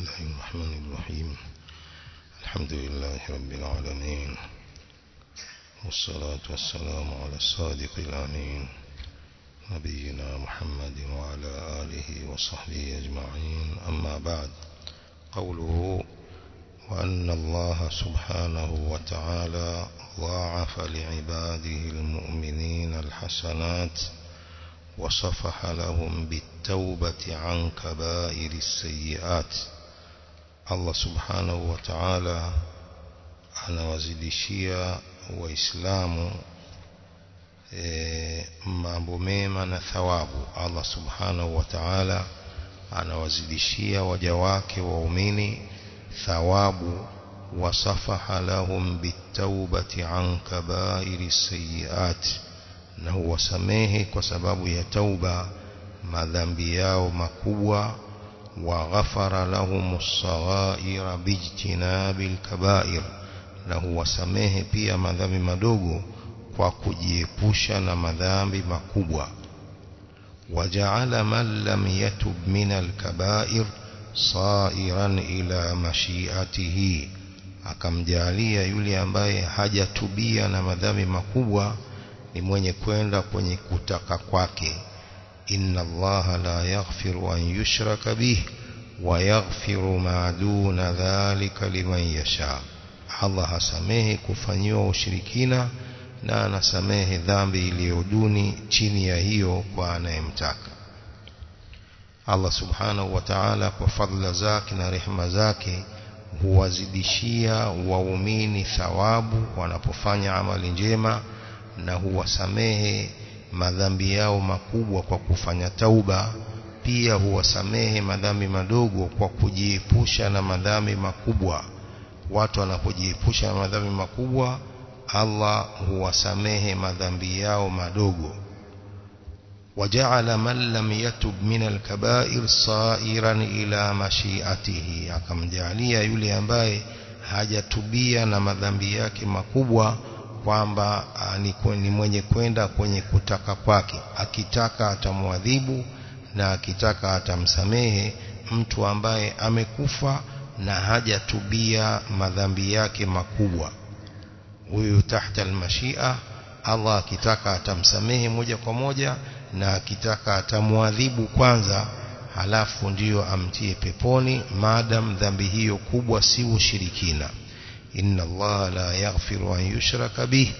الله الرحمن الرحيم الحمد لله رب العالمين والصلاة والسلام على الصادق الأمين نبينا محمد وعلى آله وصحبه أجمعين أما بعد قوله وأن الله سبحانه وتعالى ضاعف لعباده المؤمنين الحسنات وصفح لهم بالتوبة عن كبائر السيئات الله سبحانه وتعالى anawazidishia waislamu e, mambo mema na thawabu Allah subhanahu wa ta'ala anawazidishia waja wake waumini thawabu wasafaha lahum bitawbati an kabairi sayiat na huwasamehe kwa sababu ya tauba madhambi yao makubwa ghafara lahum as-saghaira bijtinabil kabair na huwasamehe pia madhambi madogo kwa kujiepusha na madhambi makubwa waja'ala man lam yatub min al-kaba'ir sairan ila mashiatihi akamjalia yule ambaye hajatubia na madhambi makubwa ni mwenye kwenda kwenye kutaka kwake إن الله لا يغفر أن يشرك به ويغفر ما دون ذلك لمن يشاء. الله سميه كفانيو وشركينا نانا سميه ذنبه ليدوني چيني هيو وأنا امتاك الله سبحانه وتعالى بفضل زاكنا رحمة زاكي huwazidishia waumini thawabu wanapofanya amali njema na huwasamehe madhambi yao makubwa kwa kufanya tauba pia huwasamehe madhambi madogo kwa kujiepusha na madhambi makubwa watu wanapojiepusha na madhambi makubwa Allah huwasamehe madhambi yao madogo وجعل من لم يتب من الكبائر صائرا إلى مشيئته akamjalia yule ambaye hajatubia na madhambi yake makubwa kwamba ni mwenye kwenda kwenye kutaka kwake. Akitaka atamwadhibu na akitaka atamsamehe mtu ambaye amekufa na hajatubia madhambi yake makubwa. Huyu tahta almashia Allah akitaka atamsamehe moja kwa moja na akitaka atamwadhibu kwanza halafu ndiyo amtie peponi maadam dhambi hiyo kubwa si ushirikina إن الله لا يغفر أن يشرك به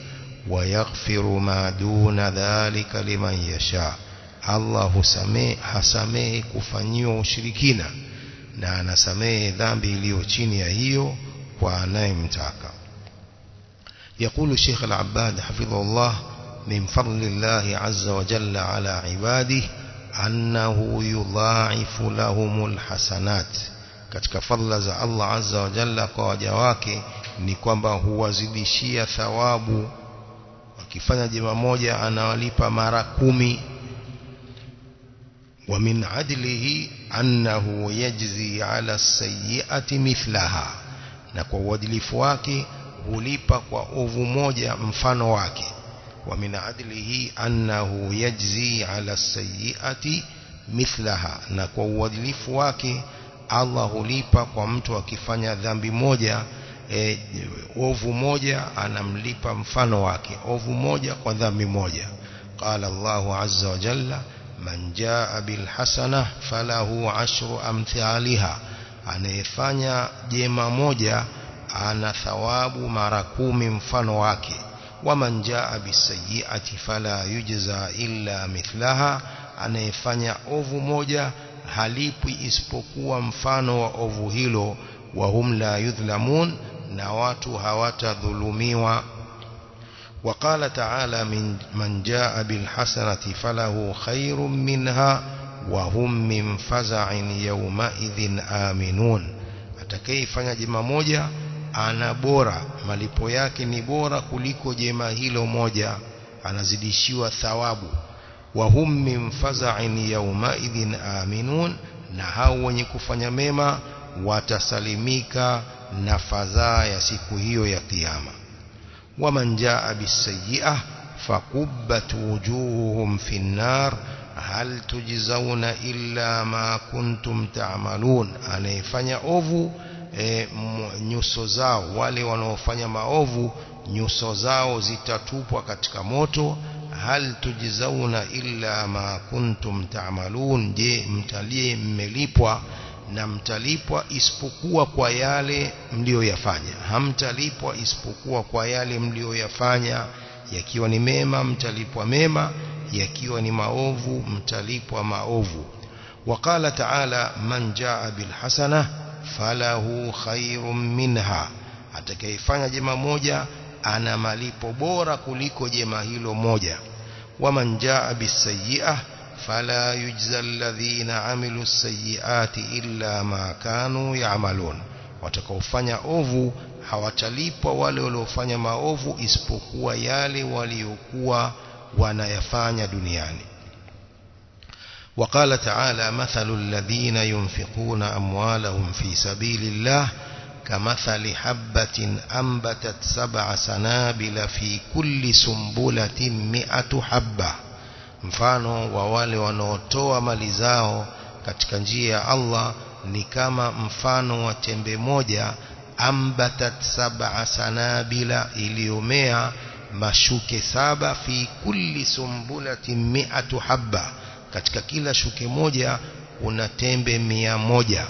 ويغفر ما دون ذلك لمن يشاء. الله سميه حسميه كفنيه شركينا نانا سميه ذنبه ليوچينيه هيو وانايم تاكا يقول الشيخ العباد حفظ الله من فضل الله عز وجل على عباده أنه يضاعف لهم الحسنات كتك فضل الله عز وجل قواجواكي ni kwamba huwazidishia thawabu. Akifanya jema moja anawalipa mara kumi. Wa min adlihi annahu yajzi ala sayyi'ati mithlaha na kwa uadilifu wake hulipa kwa ovu moja mfano wake. Wa min adlihi annahu yajzi ala sayyi'ati mithlaha na kwa uadilifu wake Allah hulipa kwa mtu akifanya dhambi moja e, ovu moja anamlipa mfano wake ovu moja kwa dhambi moja qala Allah azza wa jalla man jaa bil hasana falahu ashru amthaliha anayefanya jema moja ana thawabu mara kumi mfano wake waman jaa bisayiati fala yujza illa mithlaha anayefanya ovu moja halipwi isipokuwa mfano wa ovu hilo wa hum la yudhlamun na watu hawatadhulumiwa وقال تعالى من من جاء بالحسنة فله خير منها وهم من فزع يومئذ آمنون atakayefanya jema moja ana bora malipo yake ni bora kuliko jema hilo moja anazidishiwa thawabu wa hum min faza'in yawma'idhin aminun na hao wenye kufanya mema watasalimika na fadhaa ya siku hiyo ya kiyama waman jaa bisayyi'ah fakubbat wujuhuhum fin nar hal tujzauna illa ma kuntum ta'malun anayefanya ovu e, nyuso zao wale wanaofanya maovu nyuso zao zitatupwa katika moto hal tujzauna illa ma kuntum ta'malun je mtalie mmelipwa na mtalipwa isipokuwa kwa yale mlioyafanya hamtalipwa isipokuwa kwa yale mlioyafanya yakiwa ni mema mtalipwa mema yakiwa ni maovu mtalipwa maovu وقال تعالى من جاء بالحسنه falahu khairum minha atakayefanya jema moja ana malipo bora kuliko jema hilo moja waman jaa bisayi'ah فلا يجزى الذين عملوا السيئات إلا ما كانوا يعملون. وتكوفن أوفو حواتليب ولي ولوفن ما أوفو إسبقوا يالي وليقوا ونيفان دنياني وقال تعالى مثل الذين ينفقون أموالهم في سبيل الله كمثل حبة أنبتت سبع سنابل في كل سنبلة مئة حبه mfano wa wale wanaotoa mali zao katika njia ya Allah ni kama mfano wa tembe moja ambatat sab'a sanabila iliyomea mashuke saba fi kulli sumbulatin mi'atu habba. Katika kila shuke moja kuna tembe mia moja.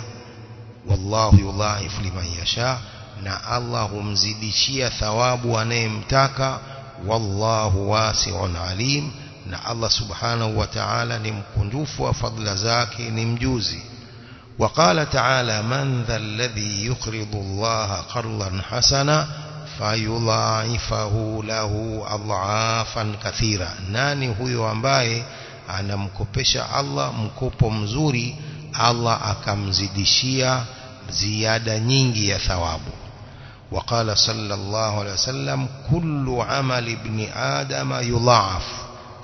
Wallahu yudhaifu liman yasha na Allah humzidishia thawabu anayemtaka. Wallahu wasi'un alim na Allah subhanahu wa ta'ala ni mkunjufu wa fadla zake ni mjuzi وقال تعالى من ذا الذي يقرض الله قرضا حسنا فيضاعفه له أضعافا كثيرا nani huyo ambaye anamkopesha Allah mkopo mzuri Allah akamzidishia ziada nyingi ya thawabu وقال صلى الله عليه وسلم كل عمل ابن آدم يضاعف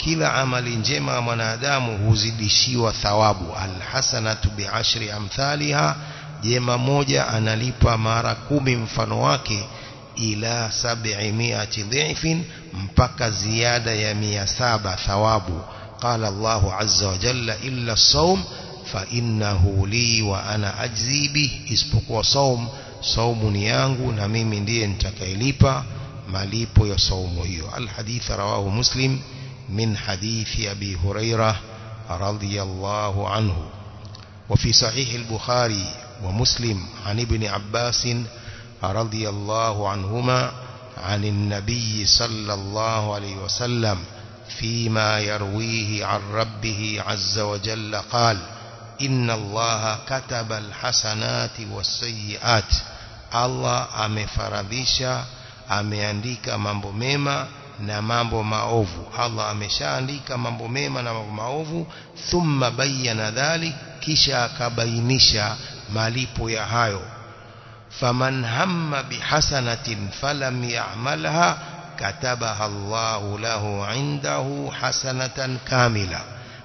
kila amali njema ya mwanadamu huzidishiwa thawabu alhasanatu biashri amthaliha jema moja analipa mara kumi mfano wake ila sab'imiati dhifin mpaka ziada ya mia saba thawabu قال الله عز وجل إلا الصوم فإنه لي وأنا أجزي به isipokuwa صوم صوم ni yangu na mimi ndiye nitakayelipa malipo ya saumu hiyo alhadith rawahu muslim من حديث أبي هريرة رضي الله عنه. وفي صحيح البخاري ومسلم عن ابن عباس رضي الله عنهما عن النبي صلى الله عليه وسلم فيما يرويه عن ربه عز وجل قال إن الله كتب الحسنات والسيئات. الله أمفرضيشا ameandika mambo mema na mambo maovu Allah ameshaandika mambo mema na mambo maovu thumma bayyana dhalik kisha akabainisha malipo ya hayo faman hamma bihasanatin falam ya'malha katabaha Allahu lahu indahu hasanatan kamila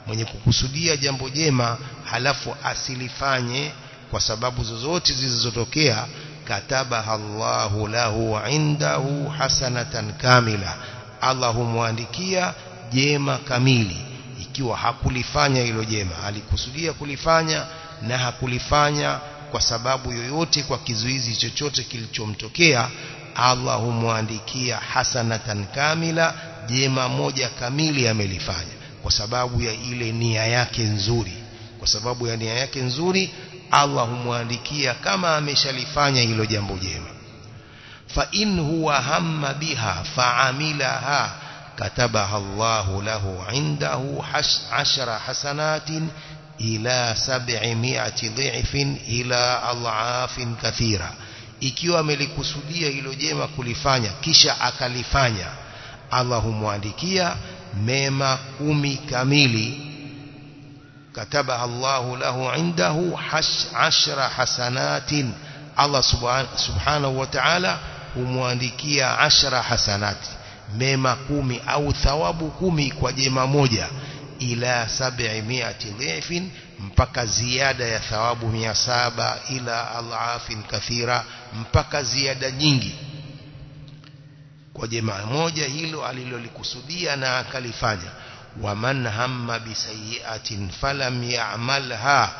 mwenye kukusudia jambo jema halafu asilifanye kwa sababu zozote zilizotokea katabaha Allahu lahu indahu hasanatan kamila Allah humwandikia jema kamili. Ikiwa hakulifanya hilo jema alikusudia kulifanya na hakulifanya kwa sababu yoyote kwa kizuizi chochote kilichomtokea Allah humwandikia hasanatan kamila jema moja kamili amelifanya. Kwa sababu ya ile nia yake nzuri. Kwa sababu ya nia yake nzuri Allah humwandikia kama ameshalifanya hilo jambo jema in huwa hamma biha fa'amilaha katabaha Allah lahu indahu ashara hasanatin ila sab'imi'ati dhifin ila al'afin kathira ikiwa amelikusudia hilo jema kulifanya kisha akalifanya Allah humwandikia mema kumi kamili كتبها الله له عنده عشر حسنات الله سبحانه وتعالى humwandikia ashara hasanati mema kumi au thawabu kumi kwa jema moja ila sab'i mi'ati dhifin mpaka ziada ya thawabu mia saba ila alafin kathira mpaka ziada nyingi kwa jema moja hilo alilolikusudia na akalifanya ومن هم بسيئة فلم يعملها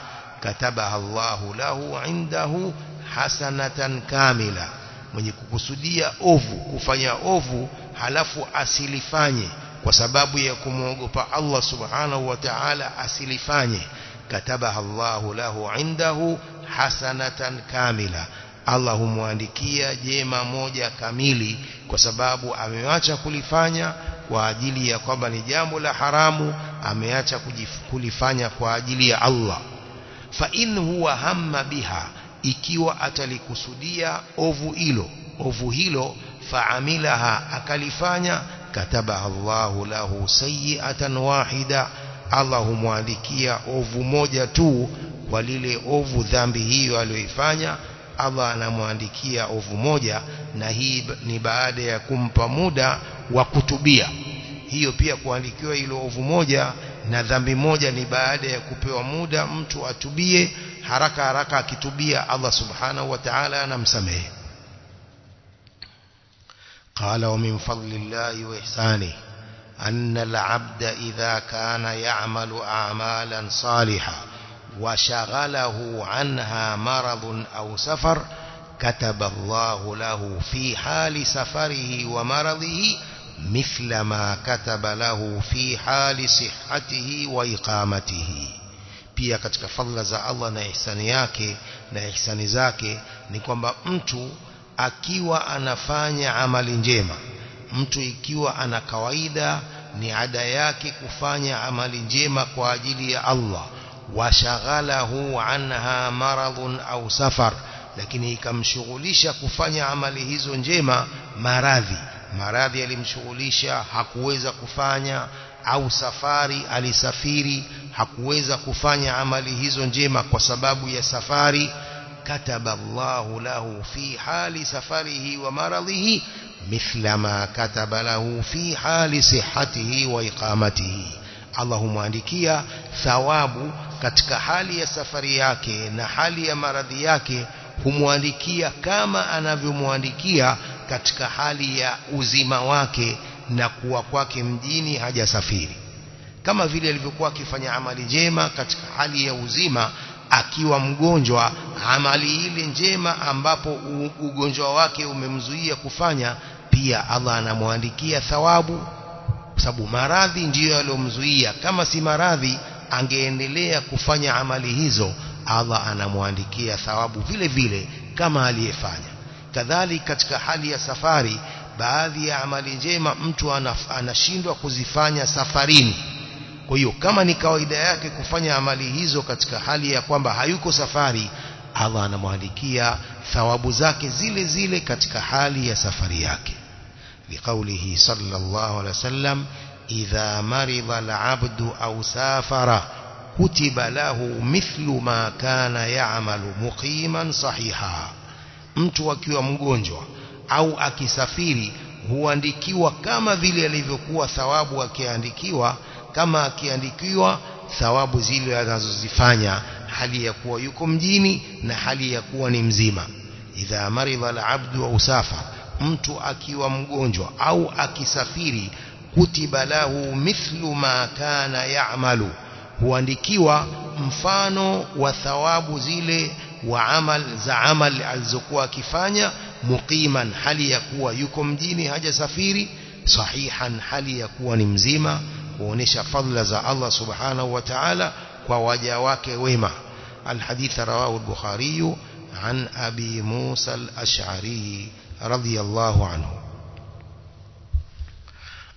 كتبها الله له عنده حسنة كاملة mwenye kukusudia ovu kufanya ovu halafu asilifanye kwa sababu ya kumwogopa Allah subhanahu wa ta'ala asilifanye katabaha Allahu lahu indahu hasanatan kamila Allah humwandikia jema moja kamili kwa sababu ameacha kulifanya kwa ajili ya kwamba ni jambo la haramu ameacha kulifanya kwa ajili ya Allah fa in huwa hamma biha ikiwa atalikusudia ovu hilo ovu hilo faamilaha akalifanya kataba Allahu lahu sayi'atan wahida Allah humwandikia ovu moja tu kwa lile ovu dhambi hiyo aliyoifanya Allah anamwandikia ovu moja na hii ni baada ya kumpa muda wa kutubia. Hiyo pia kuandikiwa hilo ovu moja na dhambi moja ni baada ya kupewa muda mtu atubie haraka haraka akitubia Allah subhanahu wa ta'ala anamsamehe قال ومن فضل الله وإحسانه أن العبد إذا كان يعمل أعمالا صالحة وشغله عنها مرض أو سفر كتب الله له في حال سفره ومرضه مثل ما كتب له في حال صحته وإقامته pia katika fadhila za Allah na ihsani yake na ihsani zake ni kwamba mtu akiwa anafanya amali njema mtu ikiwa ana kawaida ni ada yake kufanya amali njema kwa ajili ya Allah washaghalahu anha maradhun au safar lakini ikamshughulisha kufanya amali hizo njema maradhi Maradhi alimshughulisha hakuweza kufanya au safari alisafiri hakuweza kufanya amali hizo njema kwa sababu ya safari kataba Allahu lahu fi hali safarihi wa maradhihi mithla ma kataba lahu fi hali sihhatihi wa iqamatihi Allah humwandikia thawabu katika hali ya safari yake na hali ya maradhi yake humwandikia kama anavyomwandikia katika hali ya uzima wake na kuwa kwake mjini hajasafiri. Kama vile alivyokuwa akifanya amali njema katika hali ya uzima akiwa mgonjwa amali ile njema ambapo ugonjwa wake umemzuia kufanya pia Allah anamwandikia thawabu sababu maradhi ndiyo yalomzuia kama si maradhi angeendelea kufanya amali hizo Allah anamwandikia thawabu vile vile kama aliyefanya kadhalika katika hali ya safari baadhi ya amali njema mtu anashindwa kuzifanya safarini kwa hiyo kama ni kawaida yake kufanya amali hizo katika hali ya kwamba hayuko safari Allah anamwandikia thawabu zake zile zile katika hali ya safari yake liqaulihi sallallahu alaihi wasallam idha marida al-abdu aw safara kutiba lahu mithlu ma kana ya'malu muqiman sahiha mtu akiwa mgonjwa au akisafiri huandikiwa kama vile alivyokuwa thawabu akiandikiwa kama akiandikiwa thawabu zile anazozifanya hali ya kuwa yuko mjini na hali ya kuwa ni mzima. Idha maridha al-abdu usafa safa mtu akiwa mgonjwa au akisafiri kutiba lahu mithlu ma kana ya'malu huandikiwa mfano wa thawabu zile وعمل زعمل الزقوة كفانيا مقيما هل يكوى يكم ديني هجا سفيري صحيحا هل يكوى نمزيما ونشى فضل زع الله سبحانه وتعالى ووجاوك ويما الحديث رواه البخاري عن أبي موسى الأشعري رضي الله عنه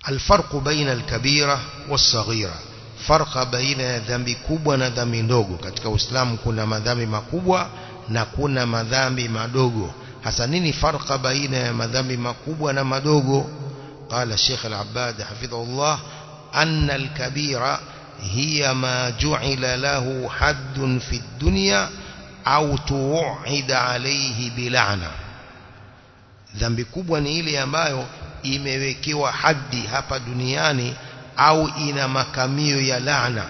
الفرق بين الكبيرة والصغيرة فرق بين ذنب kubwa na dhambi ndogo katika Uislamu kuna madhambi makubwa na kuna madhambi madogo hasa nini farqa baina ya madhambi makubwa na madogo قال الشيخ العباد حفظه الله أن الكبيرة هي ما جعل له حد في الدنيا أو توعد عليه بلعنة dhambi kubwa ni ile ambayo imewekewa haddi hapa duniani au ina makamio ya laana.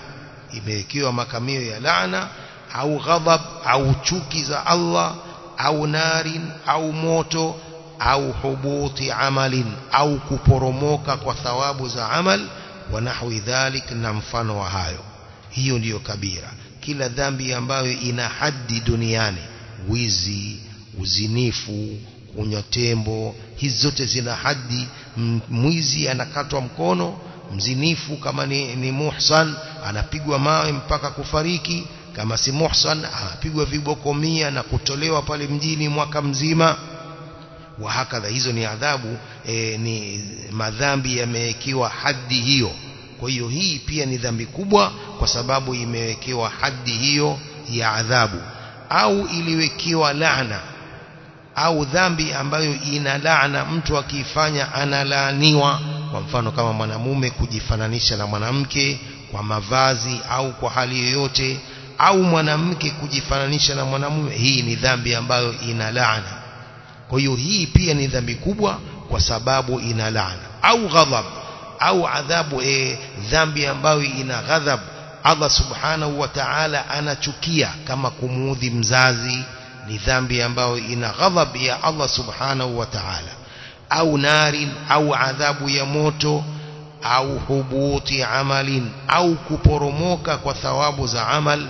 Imewekewa makamio ya laana au ghadhab au chuki za Allah au narin au moto au hubuti amalin au kuporomoka kwa thawabu za amal wa nahwi dhalik na mfano wa hayo. Hiyo ndiyo kabira. Kila dhambi ambayo ina haddi duniani wizi uzinifu kunywa tembo hizi zote zina haddi. Mwizi anakatwa mkono mzinifu kama ni, ni muhsan anapigwa mawe mpaka kufariki. Kama si muhsan anapigwa viboko mia na kutolewa pale mjini mwaka mzima. Wa hakadha hizo ni adhabu e, ni madhambi yamewekewa haddi hiyo. Kwa hiyo hii pia ni dhambi kubwa kwa sababu imewekewa haddi hiyo ya adhabu. Au iliwekewa laana au dhambi ambayo ina laana mtu akiifanya analaaniwa kwa mfano kama mwanamume kujifananisha na mwanamke kwa mavazi au kwa hali yoyote au mwanamke kujifananisha na mwanamume hii ni dhambi ambayo ina laana. Kwa hiyo hii pia ni dhambi kubwa kwa sababu ina laana. Au ghadhab au adhabu e, dhambi ambayo ina ghadhab. Allah subhanahu wa ta'ala anachukia kama kumuudhi mzazi ni dhambi ambayo ina ghadhab ya Allah subhanahu wa ta'ala kuporomoka kwa thawabu za amal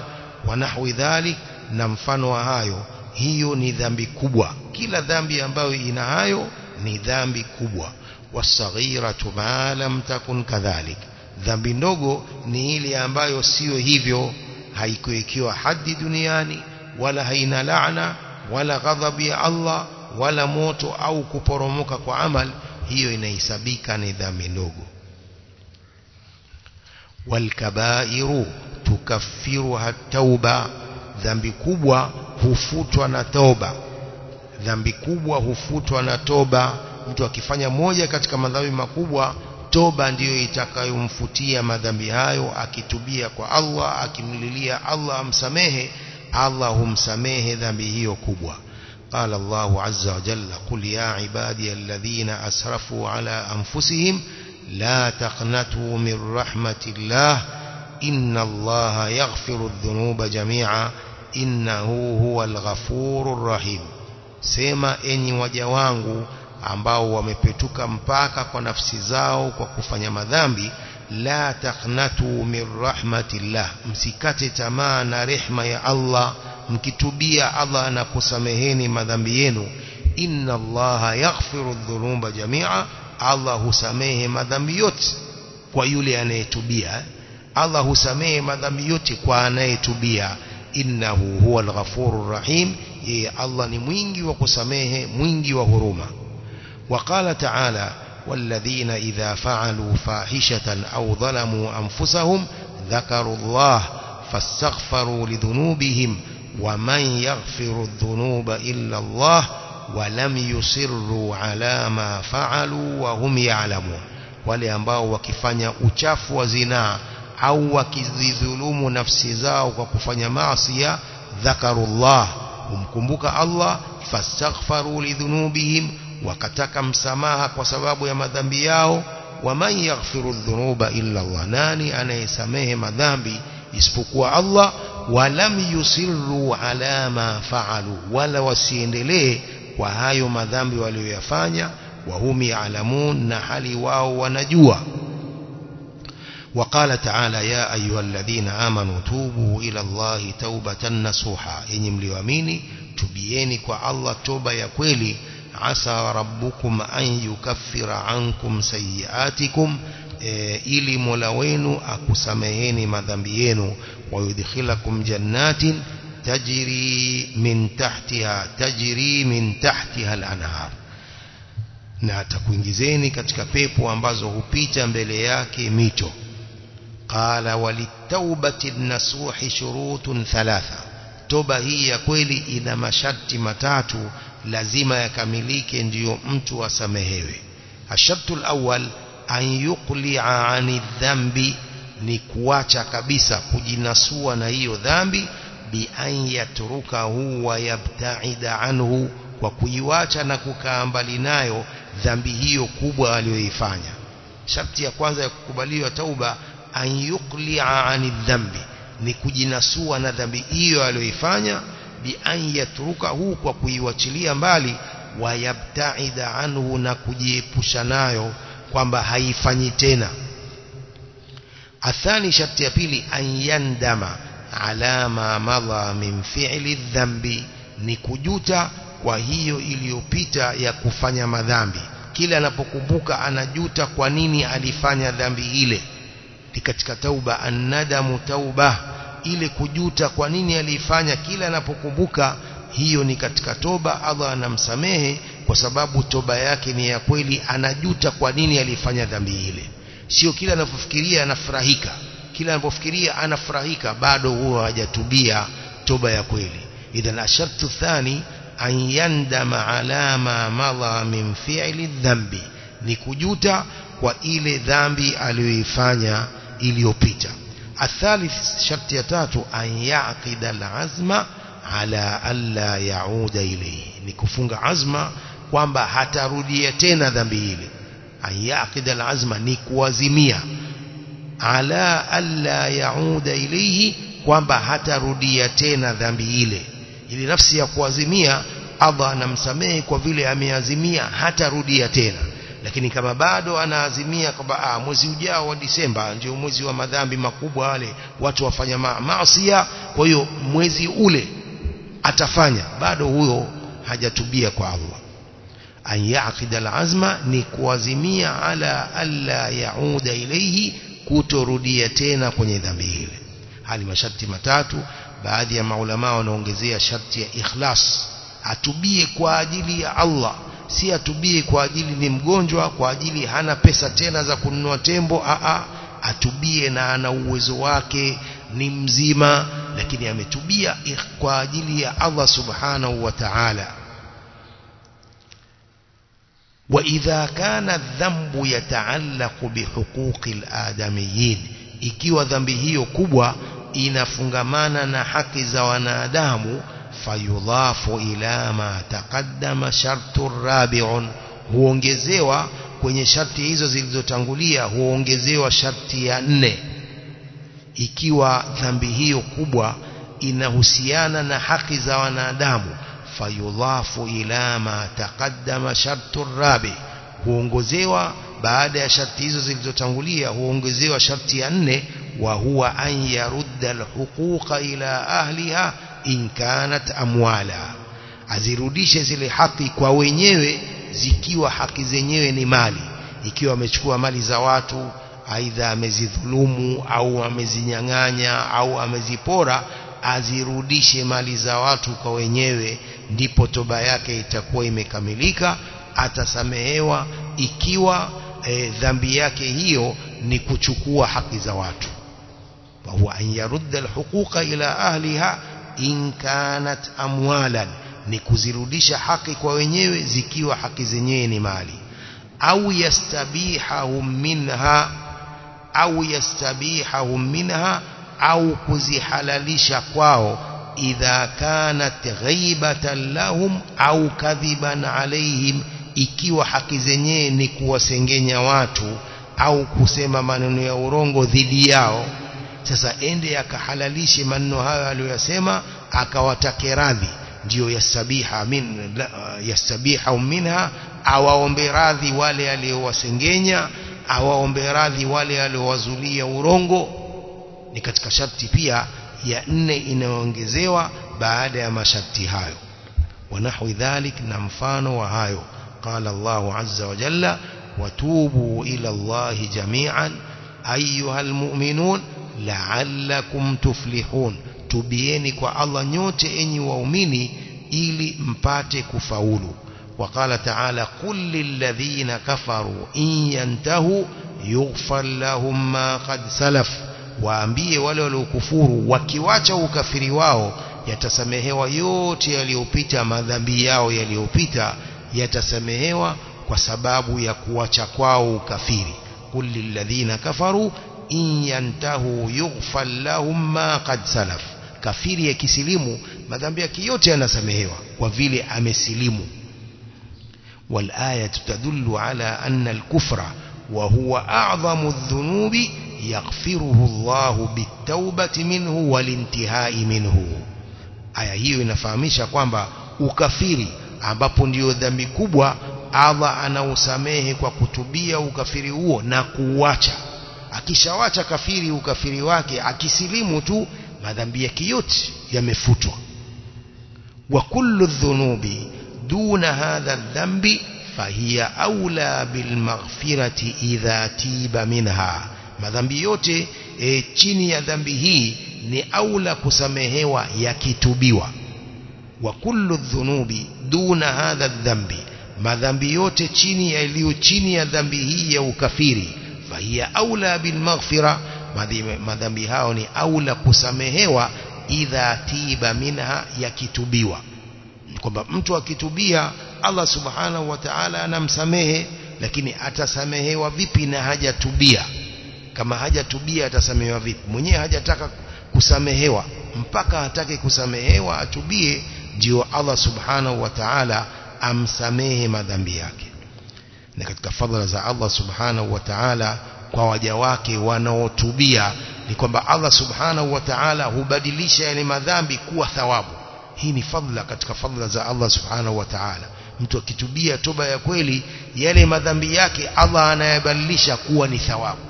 wa nahwi dhalik na mfano wa hayo hiyo ni dhambi kubwa kila dhambi ambayo ina hayo ni dhambi kubwa wasaghiratu ma lam takun kadhalik dhambi ndogo ni ile ambayo sio hivyo haikuwekewa haddi duniani wala haina laana wala ghadhabu ya Allah wala moto au kuporomoka kwa amal hiyo inahesabika ni dhambi ndogo. Walkabairu tukaffiruha tauba. Dhambi kubwa hufutwa na toba dhambi kubwa hufutwa na toba mtu akifanya moja katika madhambi makubwa toba ndiyo itakayomfutia madhambi hayo akitubia kwa Allah akimlilia Allah amsamehe Allah humsamehe dhambi hiyo kubwa قال الله عز وجل قل يا عبادي الذين أسرفوا على أنفسهم لا تقنتوا من رحمة الله إن الله يغفر الذنوب جميعا إنه هو الغفور الرحيم. سيما إني وجوانغو ambao wamepetuka mpaka kwa nafsi zao kwa kufanya madhambi la taqnatu min rahmatillah msikate tamaa na rehema ya Allah mkitubia Allah anakusameheni madhambi yenu inna Allah yaghfiru dhunuba jamia Allah husamehe madhambi yote kwa yule anayetubia Allah husamehe madhambi yote kwa anayetubia innahu huwa al-ghafurur rahim yeye Allah ni mwingi wa kusamehe mwingi wa huruma وقال تعالى والذين إذا فعلوا فاحشة أو ظلموا أنفسهم ذكروا الله فاستغفروا لذنوبهم ومن يغفر الذنوب إلا الله ولم يصروا على ما فعلوا وهم يعلمون wale ambao wakifanya uchafu wa zinaa au wakizidhulumu nafsi zao kwa kufanya maasi dhakarullah humkumbuka Allah fastaghfaru lidhunubihim wakataka msamaha kwa sababu ya madhambi yao waman yaghfiru dhunuba illa Allah nani anayesamehe madhambi isipokuwa Allah walam yusirru ala ma faalu wala wasiendelee kwa hayo madhambi walioyafanya. yaalamun na hali wao wanajua وقال تعالى يا أيها الذين آمنوا توبوا إلى الله توبة نصوحا. إني مليواميني تبيني كوا الله توبة يكويلي عسى ربكم أن يكفر عنكم سيئاتكم. Ili mola wenu akusameheni madhambi yenu wayudkhilakum jannatin tajri min tahtiha tajri min tahtiha al-anhar na atakuingizeni katika pepo ambazo hupita mbele yake mito qala walitawbati nasuhi shurutun thalatha toba hii ya kweli ina masharti matatu lazima yakamilike ndiyo mtu asamehewe ashartu alawwal an yuqli'a 'ani dhambi ni kuacha kabisa kujinasua na hiyo dhambi bi an yatrukahu wa yabta'ida anhu kwa kuiwacha na kukaa mbali nayo dhambi hiyo kubwa aliyoifanya. Sharti ya kwanza ya kukubaliwa tauba an yuqli'a 'ani dhambi ni kujinasua na dhambi hiyo aliyoifanya bi an yatrukahu kwa kuiwachilia mbali wa yabta'ida anhu na kujiepusha nayo kwamba haifanyi tena. Athani sharti ya pili an yandama ala ma madha min fi'li dhambi ni kujuta kwa hiyo iliyopita ya kufanya madhambi. Kila anapokumbuka anajuta kwa nini alifanya dhambi ile. Ni katika tauba annadamu tauba ile kujuta kwa nini alifanya. Kila anapokumbuka hiyo ni katika toba Allah anamsamehe kwa sababu toba yake ni ya kweli anajuta kwa nini alifanya dhambi ile. Sio kila anapofikiria anafurahika. Kila anapofikiria anafurahika bado huwa hajatubia toba ya kweli. Idhan ashartu thani an yandama ala ma madha min fi'li dhambi. Ni kujuta kwa ile dhambi aliyoifanya iliyopita. Athalith sharti ya tatu an yaqida alazma ala alla yauda ilayhi. Ni kufunga azma kwamba hatarudia tena dhambi ile. Ayaqida yaqida alazma ni kuazimia. Ala alla yauda ilayhi kwamba hatarudia tena dhambi ile. Ili nafsi ya kuazimia Allah anamsamehe kwa vile ameazimia hatarudia tena. Lakini kama bado anaazimia kwamba ah mwezi ujao wa Disemba ndio mwezi wa madhambi makubwa wale watu wafanya ma maasiya kwa hiyo mwezi ule atafanya. Bado huyo hajatubia kwa Allah an yaqida alazma ni kuazimia ala alla yauda ilayhi kutorudia tena kwenye dhambi ile. Hali masharti matatu baadhi ya maulama wanaongezea sharti ya ikhlas. Atubie kwa ajili ya Allah si atubie kwa ajili ni mgonjwa kwa ajili hana pesa tena za kununua tembo a a atubie na ana uwezo wake ni mzima lakini ametubia kwa ajili ya Allah subhanahu wa ta'ala وإذا كان الذنب يتعلق بحقوق الآدميين ikiwa dhambi hiyo kubwa inafungamana na haki za wanadamu fayudhafu ila ma taqaddama shartu rabi'un huongezewa kwenye sharti hizo zilizotangulia huongezewa sharti ya nne ikiwa dhambi hiyo kubwa inahusiana na haki za wanadamu fayudhafu ila ma taqaddama shartu rabi. Huongezewa baada ya sharti hizo zilizotangulia huongezewa sharti ya nne wa huwa an yarudda alhuquqa ila ahliha in kanat amwala. Azirudishe zile haki kwa wenyewe zikiwa haki zenyewe ni mali. Ikiwa amechukua mali za watu aidha amezidhulumu au amezinyang'anya au amezipora azirudishe mali za watu kwa wenyewe ndipo toba yake itakuwa imekamilika atasamehewa ikiwa e, dhambi yake hiyo ni kuchukua haki za watu. Wa huwa an yarudda alhuquqa ila ahliha in kanat amwalan ni kuzirudisha haki kwa wenyewe zikiwa haki zenyewe ni mali. Au yastabihahum minha au yastabihahum minha au kuzihalalisha kwao idha kanat ghaibatan lahum au kadhiban alaihim ikiwa haki zenyewe ni kuwasengenya watu au kusema maneno ya urongo dhidi yao. Sasa ende akahalalishe maneno hayo aliyosema akawatake radhi. Ndio yasabiha min yasabiha minha awaombe radhi wale aliowasengenya awaombe radhi wale aliowazulia urongo ni katika sharti pia ya nne inayoongezewa baada ya masharti hayo. ونحو ذلك نمفان وهايو قال الله عز وجل وتوبوا إلى الله جميعا أيها المؤمنون لعلكم تفلحون tubieni kwa Allah nyote enyi waumini ili mpate kufaulu. وقال تعالى قل للذين كفروا إن ينتهوا يغفر لهم ما قد سلف waambie wale waliokufuru wakiwacha ukafiri wao yatasamehewa yote yaliyopita madhambi yao yaliyopita yatasamehewa kwa sababu ya kuacha kwao ukafiri qul lilladhina kafaru in yantahu yughfar lahum ma qad salaf kafiri ya kisilimu madhambi yake yote yanasamehewa kwa vile amesilimu والآية تدل على أن الكفر وهو أعظم الذنوب يغفره الله بالتوبة منه والانتهاء منه aya hiyo inafahamisha kwamba ukafiri ambapo ndiyo dhambi kubwa Allah anausamehe kwa kutubia ukafiri huo na kuuacha akishawacha kafiri ukafiri wake akisilimu tu madhambi yake yote yamefutwa wa kullu dhunubi duna hadha dhambi fahiya aula bilmaghfirati idha tiba minha madhambi yote e, chini ya dhambi hii ni aula kusamehewa yakitubiwa. Wa kullu dhunubi duna hadha dhambi madhambi yote chini ya iliyo chini ya dhambi hii ya ukafiri fahiya aula bilmaghfira madhambi hao ni aula kusamehewa idha tiba minha yakitubiwa. Kwamba mtu akitubia Allah subhanahu wa ta'ala anamsamehe lakini atasamehewa vipi na hajatubia kama hajatubia atasamehewa vipi? Mwenyewe hajataka kusamehewa. Mpaka atake kusamehewa atubie ndio Allah subhanahu wa ta'ala amsamehe madhambi yake. Na katika fadhila za Allah subhanahu wa ta'ala kwa waja wake wanaotubia ni kwamba Allah subhanahu wa ta'ala hubadilisha yale madhambi kuwa thawabu. Hii ni fadhila katika fadhila za Allah subhanahu wa ta'ala. Mtu akitubia toba ya kweli yale madhambi yake Allah anayabadilisha kuwa ni thawabu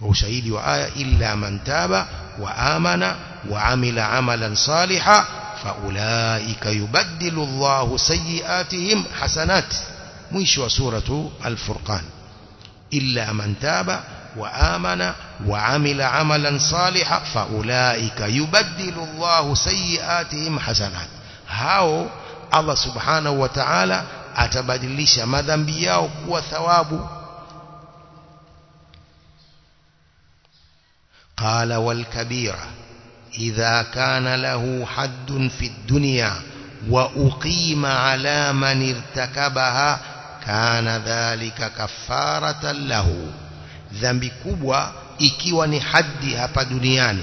wa illa man taba wa amana wa amila amalan saliha faulaika yubaddilu Allahu sayiatihim hasanat mwisho wa suratu al-furqan illa man taba وآمن وعمل عملا صالحا فأولئك يبدل الله سيئاتهم حسنات هاو الله سبحانه وتعالى atabadilisha madhambi yao kuwa thawabu قال والكبيرة إذا كان له حد في الدنيا وأقيم على من ارتكبها كان ذلك كفارة له. ذنب كبوة إكيوان حدها بدنيان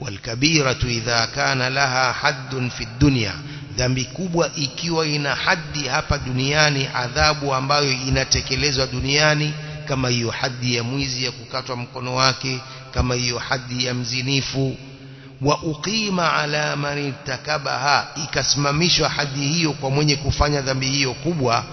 والكبيرة إذا كان لها حد في الدنيا. ذنب كبوة إكيوان حدها بدنيان عذاب أمبار إنا تكلز دنيان كما يحدي يميزي كتوى مقنواكي ikasimamishwa haddi hiyo kwa mwenye kufanya dhambi hiyo kubwa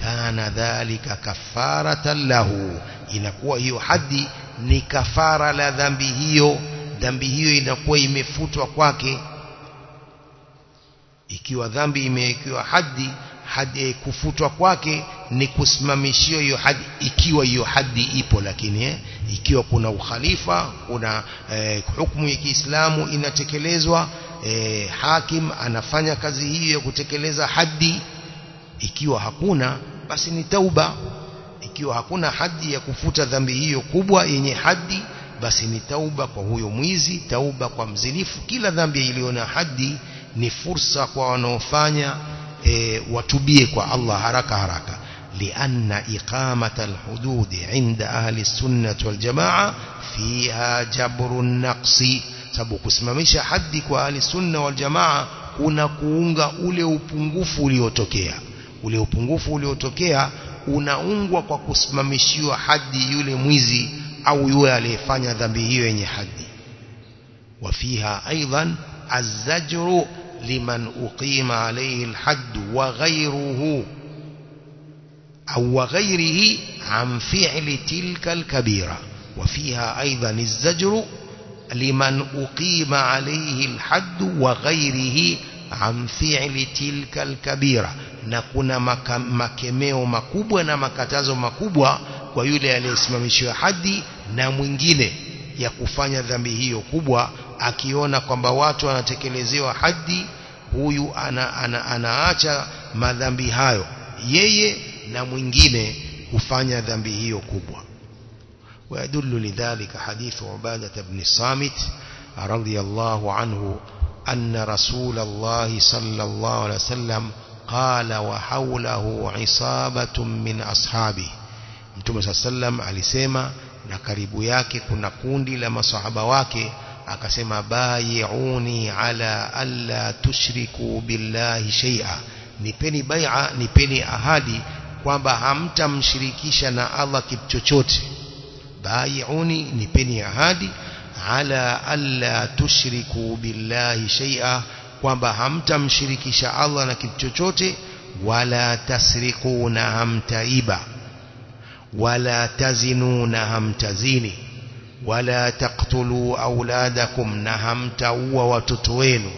kana dhalika kafaratan lahu inakuwa hiyo haddi ni kafara la dhambi hiyo dhambi hiyo inakuwa imefutwa kwake ikiwa dhambi imewekewa haddi hadi kufutwa kwake ni kusimamishia hiyo hadi ikiwa hiyo hadi ipo lakini eh, ikiwa kuna ukhalifa kuna eh, hukumu ya Kiislamu inatekelezwa eh, hakim anafanya kazi hiyo ya kutekeleza hadi ikiwa hakuna basi ni tauba. Ikiwa hakuna hadi ya kufuta dhambi hiyo kubwa yenye hadi basi ni tauba kwa huyo mwizi tauba kwa mzinifu. Kila dhambi iliyo na hadi ni fursa kwa wanaofanya e, watubie kwa Allah haraka haraka لأن إقامة الحدود عند أهل السنة والجماعة فيها جبر النقص sababu kusimamisha haddi kwa ahli sunna wal jamaa kuna kuunga ule upungufu uliotokea ule upungufu uliotokea unaungwa kwa kusimamishiwa haddi yule mwizi au yule aliyefanya dhambi hiyo yenye haddi wafiha aidan الزجر لمن أقيم عليه الحد وغيره أو وغيره عن فعل تلك الكبيرة. وفيها أيضا الزجر لمن أقيم عليه الحد وغيره عن فعل تلك الكبيرة. نكون مكميو مكوبة نمكتازو مكوبة ويولي عليه اسم مشيو حدي نمو يكفاني ذنبه يكوبة akiona kwamba watu wanatekelezewa hadi huyu ana, ana, anaacha madhambi hayo yeye na mwingine kufanya dhambi hiyo kubwa ويدل لذلك حديث عبادة بن الصامت رضي الله عنه أن رسول الله صلى الله عليه وسلم قال وحوله عصابة من أصحابه Mtume صلى الله عليه وسلم alisema na karibu yake kuna kundi la masahaba wake akasema bai'uni ala alla tushriku billahi shay'a nipeni bai'a nipeni ahadi kwamba hamtamshirikisha na Allah kitu chochote bai'uni nipeni ahadi ala alla tushriku billahi shay'a kwamba hamtamshirikisha Allah na kitu chochote wala tasriku na hamtaiba ولا تزنوا نهم تزيني ولا تقتلوا أولادكم نهمت ووتتوين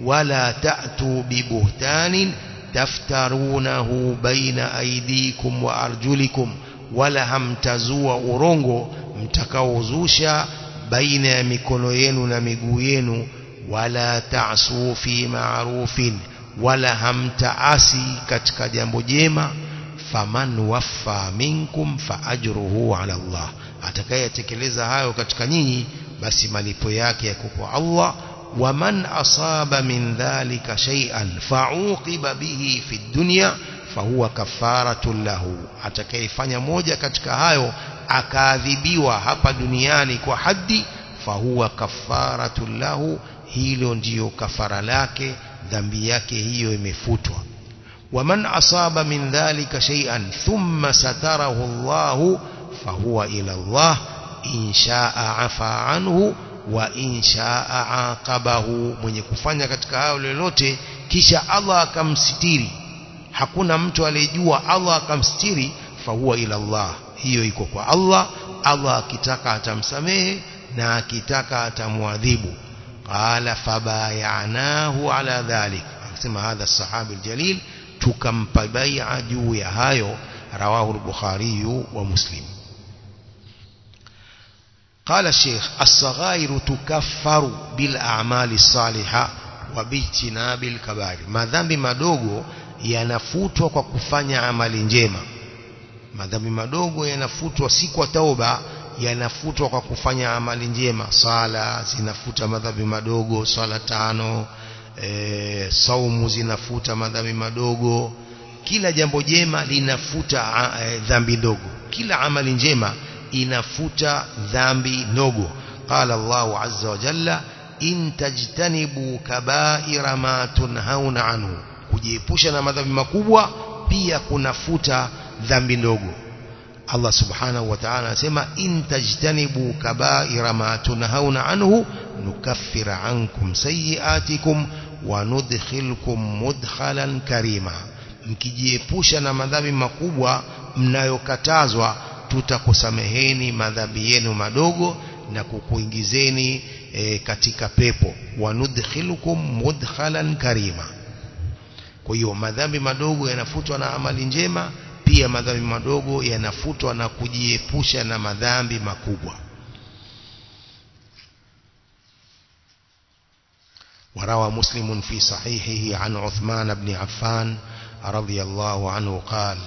ولا تأتوا ببهتان تفترونه بين أيديكم وأرجلكم. ولا همتزوا أرنغو متكوزوشا بين مكنوين ومقوين ولا تعصوا في معروف ولا همتعسي كتك جمجيما فمن وفى منكم فأجره على الله. Atakayetekeleza hayo katika nyinyi basi malipo yake yako kwa Allah waman asaba min dhalika shay'an fa'uqiba bihi fi dunya fahuwa kafaratun lahu atakayefanya moja katika hayo akaadhibiwa hapa duniani kwa haddi fahuwa kafaratun lahu hilo ndiyo kafara lake dhambi yake hiyo imefutwa waman asaba min dhalika shay'an thumma satarahu Allah in shaa afa anhu wa in shaa aqabahu mwenye kufanya katika hayo lolote kisha Allah akamsitiri hakuna mtu aliyejua Allah akamstiri fahuwa ila Allah hiyo iko kwa Allah Allah akitaka atamsamehe na akitaka atamwadhibu qala fabayanahu ala dhalik akasema hadha sahabi aljalil tukampa bai'a juu ya hayo rawahu al-bukhari wa muslim قال الشيخ الصغائر تكفر بالأعمال الصالحة وباجتناب الكبائر madhambi madogo yanafutwa kwa kufanya amali njema madhambi madogo yanafutwa si kwa tauba yanafutwa kwa kufanya amali njema sala zinafuta madhambi madogo sala tano e, saumu zinafuta madhambi madogo kila jambo jema linafuta e, dhambi ndogo kila amali njema inafuta dhambi ndogo Allahu azza wa jalla in tajtanibu kaba'ira ma tunhauna anhu kujiepusha na madhambi makubwa pia kunafuta dhambi ndogo Allah subhanahu wa ta'ala anasema in tajtanibu kaba'ira ma tunhauna anhu nukaffir ankum sayiatikum wa nudkhilkum mudkhalan karima mkijiepusha na madhambi makubwa mnayokatazwa tutakusameheni madhambi yenu madogo na kukuingizeni e, katika pepo wa nudkhilukum mudkhalan karima kwa hiyo madhambi madogo yanafutwa na amali njema pia madhambi madogo yanafutwa na kujiepusha na madhambi makubwa وروى مسلم في صحيحه عن عثمان بن عفان رضي الله عنه قال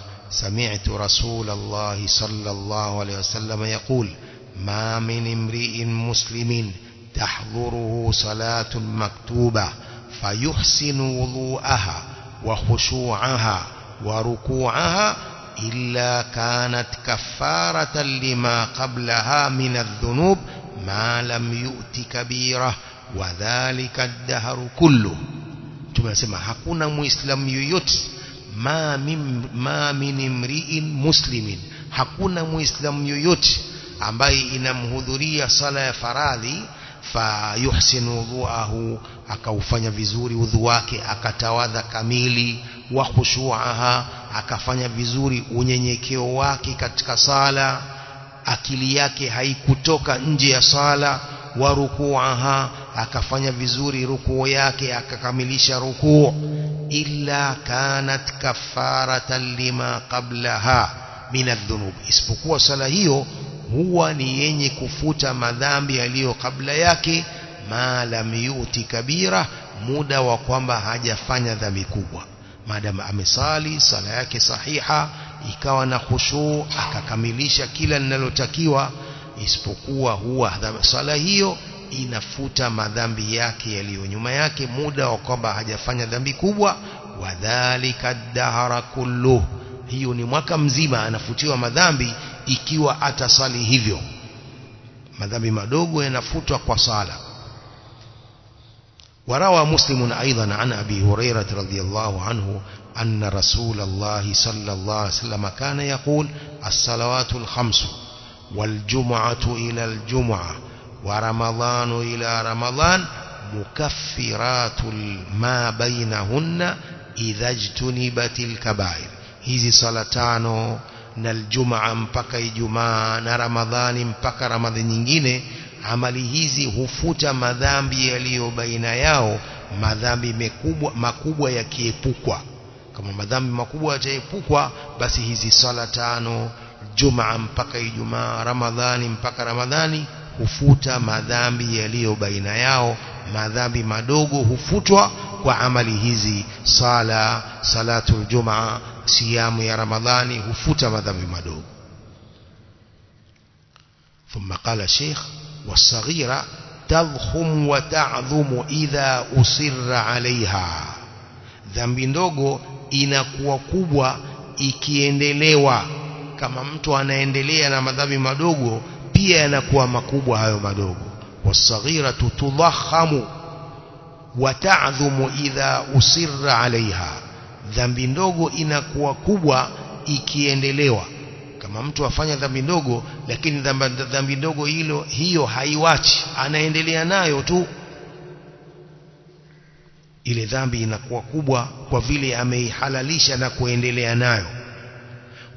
سمعت رسول الله صلى الله عليه وسلم يقول ما من امرئ مسلم تحضره صلاة مكتوبة فيحسن وضوءها وخشوعها وركوعها إلا كانت كفارة لما قبلها من الذنوب ما لم يؤت كبيرة وذلك الدهر كله. tumesema hakuna muislamu yoyote ma min, imri'in muslimin. Hakuna muislamu yoyote ambaye inamhudhuria sala ya faradhi fa yuhsin wudhuahu akaufanya vizuri udhu wake akatawadha kamili wa khushuaha akafanya vizuri unyenyekeo wake katika sala akili yake haikutoka nje ya sala wa rukuaha akafanya vizuri rukuu yake akakamilisha rukuu kanat kafaratan lima qablaha min adh-dhunub isipokuwa sala hiyo huwa ni yenye kufuta madhambi yaliyo kabla yake ma lam yuti kabira muda wa kwamba hajafanya dhambi kubwa maadamu amesali sala yake sahiha ikawa na khushu akakamilisha kila linalotakiwa isipokuwa huwa sala hiyo inafuta madhambi yake yaliyo nyuma yake muda wa kwamba hajafanya dhambi kubwa wadhalika dahara kullu hiyo ni mwaka mzima anafutiwa madhambi ikiwa atasali hivyo madhambi madogo yanafutwa kwa sala وروى مسلم أيضا عن أبي هريرة رضي الله عنه أن رسول الله صلى الله عليه وسلم كان يقول الصلوات الخمس والجمعة إلى الجمعة ورمضان إلى رمضان مكفرات ما بينهن إذا اجتنبت الكبائر hizi sala tano na aljumaa mpaka ijumaa na ramadhani mpaka ramadhani nyingine amali hizi hufuta madhambi yaliyo baina yao madhambi makubwa makubwa yakiepukwa kama madhambi makubwa yataepukwa basi hizi sala tano jumaa mpaka ijumaa ramadhani mpaka ramadhani hufuta madhambi yaliyo baina yao madhambi madogo hufutwa kwa amali hizi sala salatul jumaa siyamu ya ramadhani hufuta madhambi madogo ثم قال الشيخ والصغيرة تضخم وتعظم إذا أصر عليها dhambi ndogo inakuwa kubwa ikiendelewa kama mtu anaendelea na madhambi madogo pia yanakuwa makubwa hayo madogo wasaghiratu tudhahamu wata'dhumu idha usirra alaiha dhambi ndogo inakuwa kubwa ikiendelewa kama mtu afanya dhambi ndogo lakini dhambi ndogo hilo hiyo haiwachi anaendelea nayo tu ile dhambi inakuwa kubwa kwa vile ameihalalisha na kuendelea nayo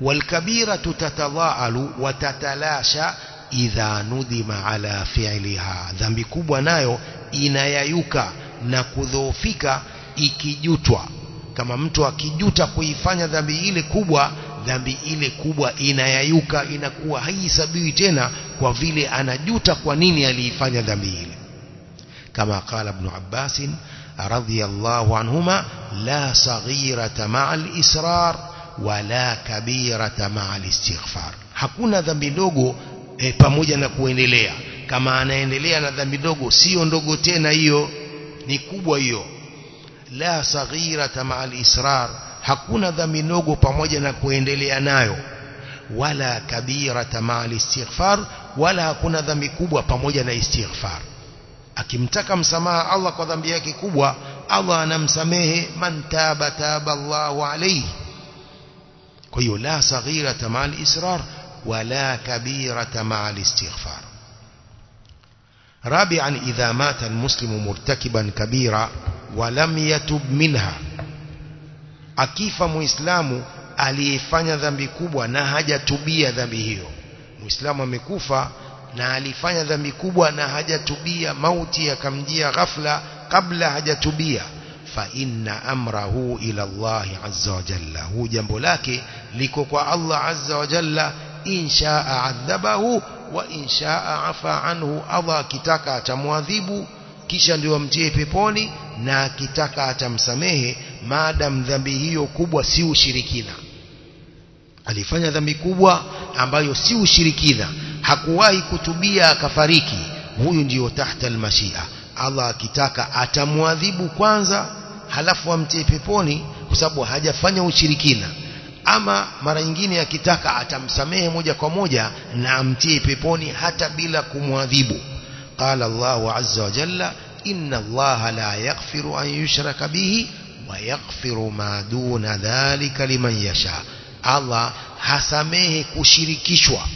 والكبيرة تتضاءل وتتلاشى إذا ندم على فعلها ذنب kubwa nayo inayayuka na kudhoofika ikijutwa kama mtu akijuta kuifanya dhambi ile kubwa dhambi ile kubwa inayayuka inakuwa haihesabiwi tena kwa vile anajuta kwa nini aliifanya dhambi ile kama qala ibn Abbas radhiyallahu anhuma la saghirata ma'al israr wala kabirata ma'al istighfar hakuna dhambi ndogo e, pamoja na kuendelea kama anaendelea na dhambi ndogo sio ndogo tena hiyo ni kubwa hiyo la saghirata ma'al israr hakuna dhambi ndogo pamoja na kuendelea nayo wala kabirata ma'al istighfar wala hakuna dhambi kubwa pamoja na istighfar akimtaka msamaha Allah kwa dhambi yake kubwa Allah anamsamehe man taba taba Allahu alayhi kwa hiyo la saghirata ma'al israr wala kabirata ma'al istighfar رابعا إذا مات المسلم مرتكبا كبيرا ولم يتب منها akifa muislamu aliyefanya dhambi kubwa na hajatubia dhambi hiyo muislamu amekufa na alifanya dhambi kubwa na hajatubia mauti yakamjia ghafla kabla hajatubia fa inna amrahu ila Allah azza wa jalla hu jambo lake liko kwa Allah azza wa jalla inshaa adhabahu wa inshaa afa anhu. Allah akitaka atamwadhibu kisha ndio amtie peponi na akitaka atamsamehe maadam dhambi hiyo kubwa si ushirikina. Alifanya dhambi kubwa ambayo si ushirikina. Hakuwahi kutubia akafariki. Huyu ndio tahta almashia. Allah akitaka atamwadhibu kwanza halafu amtie peponi kwa sababu hajafanya ushirikina ama mara nyingine akitaka atamsamehe moja kwa moja na amtie peponi hata bila kumwadhibu. Qala Allah azza wa jalla inna Allah la yaghfiru an yushraka bihi wa yaghfiru ma duna dhalika liman yasha. Allah hasamehe kushirikishwa.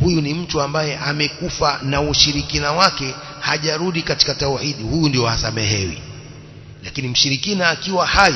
Huyu ni mtu ambaye amekufa na ushirikina wake hajarudi katika tauhidi huyu ndio hasamehewi. Lakini mshirikina akiwa hai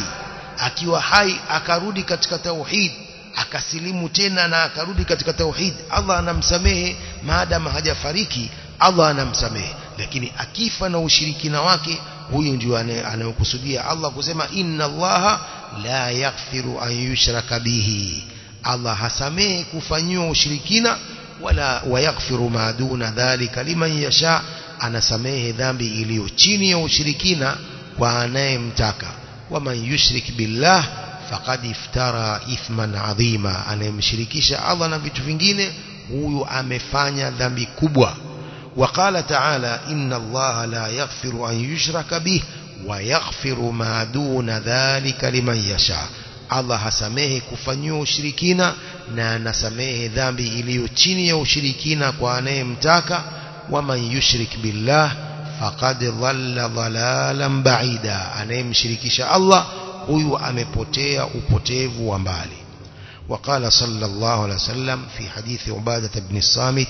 akiwa hai akarudi katika tauhid. Akasilimu tena na akarudi katika tauhid. Allah anamsamehe maadamu hajafariki Allah anamsamehe. Lakini akifa na ushirikina wake huyu ndio anayokusudia Allah kusema inna Allah la yaghfiru an yushraka bihi. Allah hasamehe kufanyiwa ushirikina wala wayaghfiru ma duna dhalika liman yasha. Anasamehe dhambi iliyo chini ya ushirikina kwa anayemtaka ومن يشرك بالله فقد افترى إثما عظيما. أن يمشركش أظن في تفنجين هو أمفانا ذنب كبوة وقال تعالى إن الله لا يغفر أن يشرك به ويغفر ما دون ذلك لمن يشاء. الله سميه كفنيو شركين نانا سميه ذنب إليو تشيني كوانيم تاكا ومن يشرك بالله faqad dhalla dhalalan ba'ida anayemshirikisha Allah huyu amepotea upotevu wa mbali وقال صلى الله عليه وسلم في حديث عبادة بن الصامت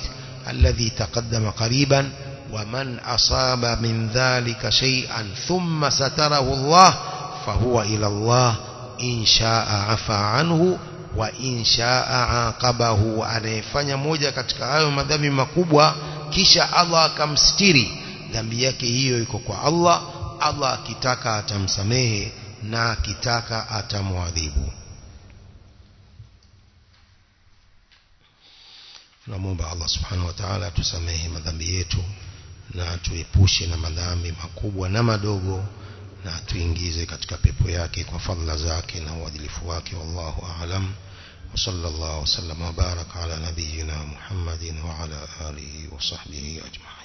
الذي تقدم قريبا ومن أصاب من ذلك شيئا ثم ستره الله فهو إلى الله إن شاء عفى عنه wa inshaa aqabahu anayefanya moja katika hayo madhambi makubwa kisha Allah akamstiri dhambi yake hiyo iko kwa Allah Allah akitaka atamsamehe na akitaka atamwadhibu tunamwomba Allah subhanahu wa ta'ala atusamehe madhambi yetu na tuepushe na madhambi makubwa na madogo na tuingize katika pepo yake kwa fadhila zake na uadilifu wake wallahu a'lam وصلى الله وسلم وبارك على نبينا محمد وعلى آله وصحبه أجمعين